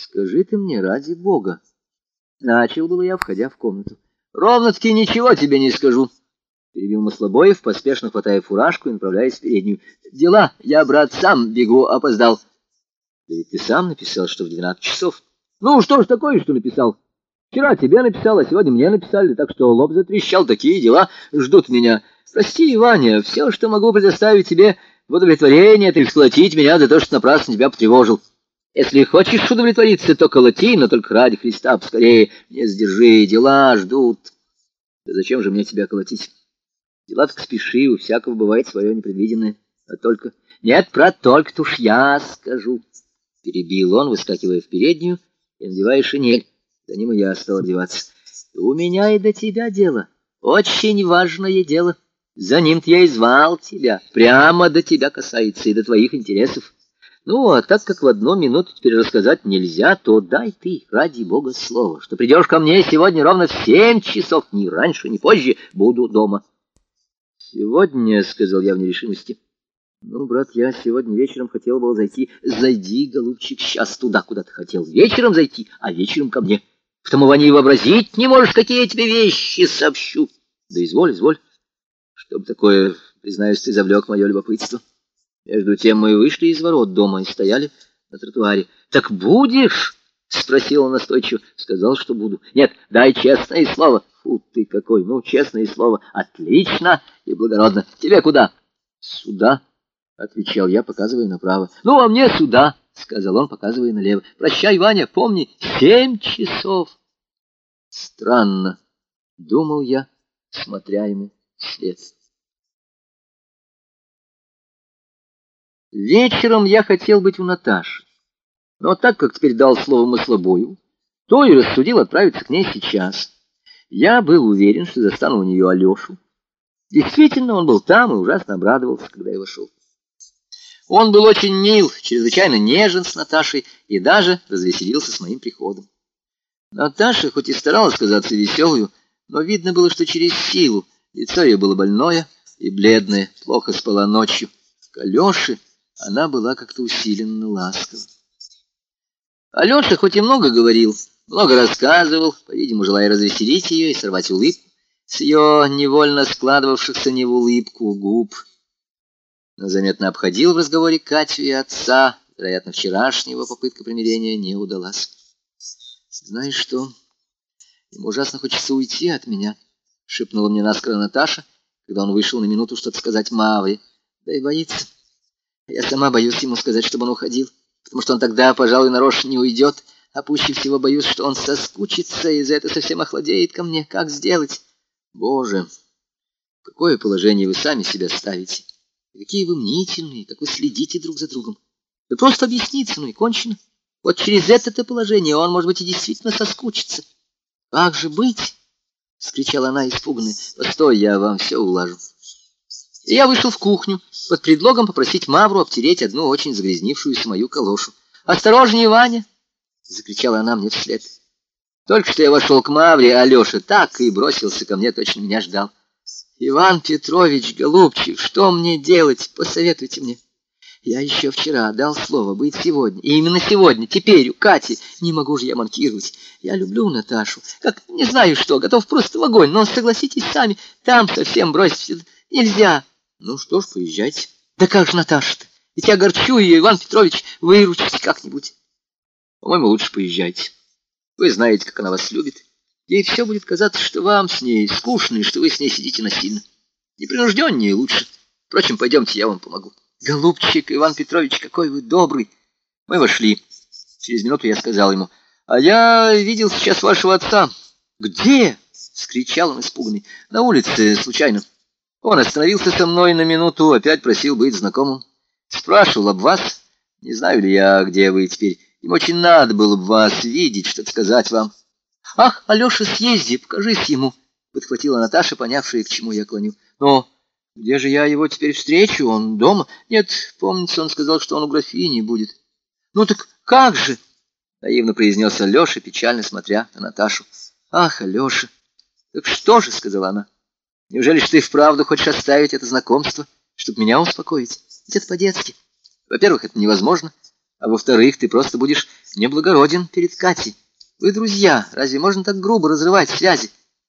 Скажи ты мне, ради бога. Начал было я, входя в комнату. Ровно-таки ничего тебе не скажу. Перебил Маслобоев, поспешно хватая фуражку и направляясь в переднюю. Дела, я, брат, сам бегу, опоздал. Да ведь ты сам написал, что в двенадцать часов. Ну, что ж такое, что написал? Вчера тебе написал, а сегодня мне написали, так что лоб затрещал, такие дела ждут меня. Прости, Ваня, все, что могу предоставить тебе в удовлетворение, это схватить меня за то, что напрасно тебя потревожил. Если хочешь удовлетвориться, то колоти, но только ради Христа поскорее. Не сдержи, дела ждут. Да зачем же мне тебя колотить? Дела так спеши, у всякого бывает свое непредвиденное. А только... Нет, про только-то уж я скажу. Перебил он, выскакивая в переднюю и надевая шинель. За ним и я стал одеваться. У меня и до тебя дело. Очень важное дело. За ним-то я и звал тебя. Прямо до тебя касается и до твоих интересов. Ну, а так как в одну минуту теперь рассказать нельзя, то дай ты, ради бога, слово, что придешь ко мне сегодня ровно в семь часов, ни раньше, ни позже, буду дома. Сегодня, — сказал я в нерешимости, — ну, брат, я сегодня вечером хотел был зайти. Зайди, голубчик, сейчас туда, куда ты хотел. Вечером зайти, а вечером ко мне. Потому, Ваня, вообразить не можешь, какие я тебе вещи сообщу. Да изволь, изволь. Чтоб такое, признаюсь, ты завлек мое любопытство. Между тем мы вышли из ворот дома и стояли на тротуаре. «Так будешь?» — спросил он настойчиво. Сказал, что буду. «Нет, дай честное слово». «Фу ты какой! Ну, честное слово. Отлично и благородно. Тебе куда?» «Сюда», — отвечал я, показывая направо. «Ну, а мне сюда», — сказал он, показывая налево. «Прощай, Ваня, помни, семь часов». «Странно», — думал я, смотря ему вслед. Вечером я хотел быть у Наташи, но так как теперь дал слово Маслобою, то и рассудил отправиться к ней сейчас. Я был уверен, что застану у нее Алешу. Действительно, он был там и ужасно обрадовался, когда я вошел. Он был очень мил, чрезвычайно нежен с Наташей и даже развеселился с моим приходом. Наташа, хоть и старалась казаться веселую, но видно было, что через силу. Лицо ее было больное и бледное, плохо спала ночью. К она была как-то усиленно ласкова. Алеша хоть и много говорил, много рассказывал, по-видимому, желая развеселить ее и сорвать улыбку с ее невольно складывавшихся не в улыбку губ. Но заметно обходил в разговоре Катю и отца, вероятно, вчерашнего попытка примирения не удалась. «Знаешь что, ему ужасно хочется уйти от меня», — шепнула мне наскоро Наташа, когда он вышел на минуту что-то сказать Мавре. «Да и боится». Я сама боюсь ему сказать, чтобы он уходил, потому что он тогда, пожалуй, нарочно не уйдет, а пуще всего боюсь, что он соскучится и за это совсем охладеет ко мне. Как сделать? Боже, какое положение вы сами себя ставите? Какие вы мнительные, как вы следите друг за другом. Вы просто объясниться, ну и кончено. Вот через это-то положение он, может быть, и действительно соскучится. Как же быть? — вскричала она испуганно. — Постой, я вам все улажу. И я вышел в кухню под предлогом попросить Мавру обтереть одну очень загрязнившуюся мою калошу. «Осторожнее, Ваня!» — закричала она мне вслед. Только что я вошел к Мавре, Алеша так и бросился ко мне, точно меня ждал. «Иван Петрович, голубчик, что мне делать? Посоветуйте мне». Я еще вчера дал слово быть сегодня, и именно сегодня, теперь у Кати. Не могу же я манкировать. Я люблю Наташу, как не знаю что, готов просто в огонь, но согласитесь сами, там совсем бросить нельзя. Ну что ж, поезжайте. Да как же Наташа-то? Ведь я горчу ее, Иван Петрович, выручите как-нибудь. По-моему, лучше поезжайте. Вы знаете, как она вас любит. Ей все будет казаться, что вам с ней скучно, и что вы с ней сидите насильно. Непринужденнее лучше. Впрочем, пойдемте, я вам помогу. Голубчик, Иван Петрович, какой вы добрый. Мы вошли. Через минуту я сказал ему, а я видел сейчас вашего отца. Где? — вскричал он испуганный. На улице, случайно. Он остановился со мной на минуту, опять просил быть знакомым. Спрашивал об вас. Не знаю ли я, где вы теперь. Им очень надо было бы вас видеть, что-то сказать вам. Ах, Алеша, съезди, покажись ему, подхватила Наташа, понявшая, к чему я клоню. Но где же я его теперь встречу? Он дома? Нет, помнится, он сказал, что он у графини будет. Ну так как же? Наивно произнес Алеша, печально смотря на Наташу. Ах, Алеша, так что же, сказала она. Неужели ж ты вправду хочешь оставить это знакомство, чтобы меня успокоить? Ведь это по-детски. Во-первых, это невозможно. А во-вторых, ты просто будешь неблагороден перед Катей. Вы друзья, разве можно так грубо разрывать связи?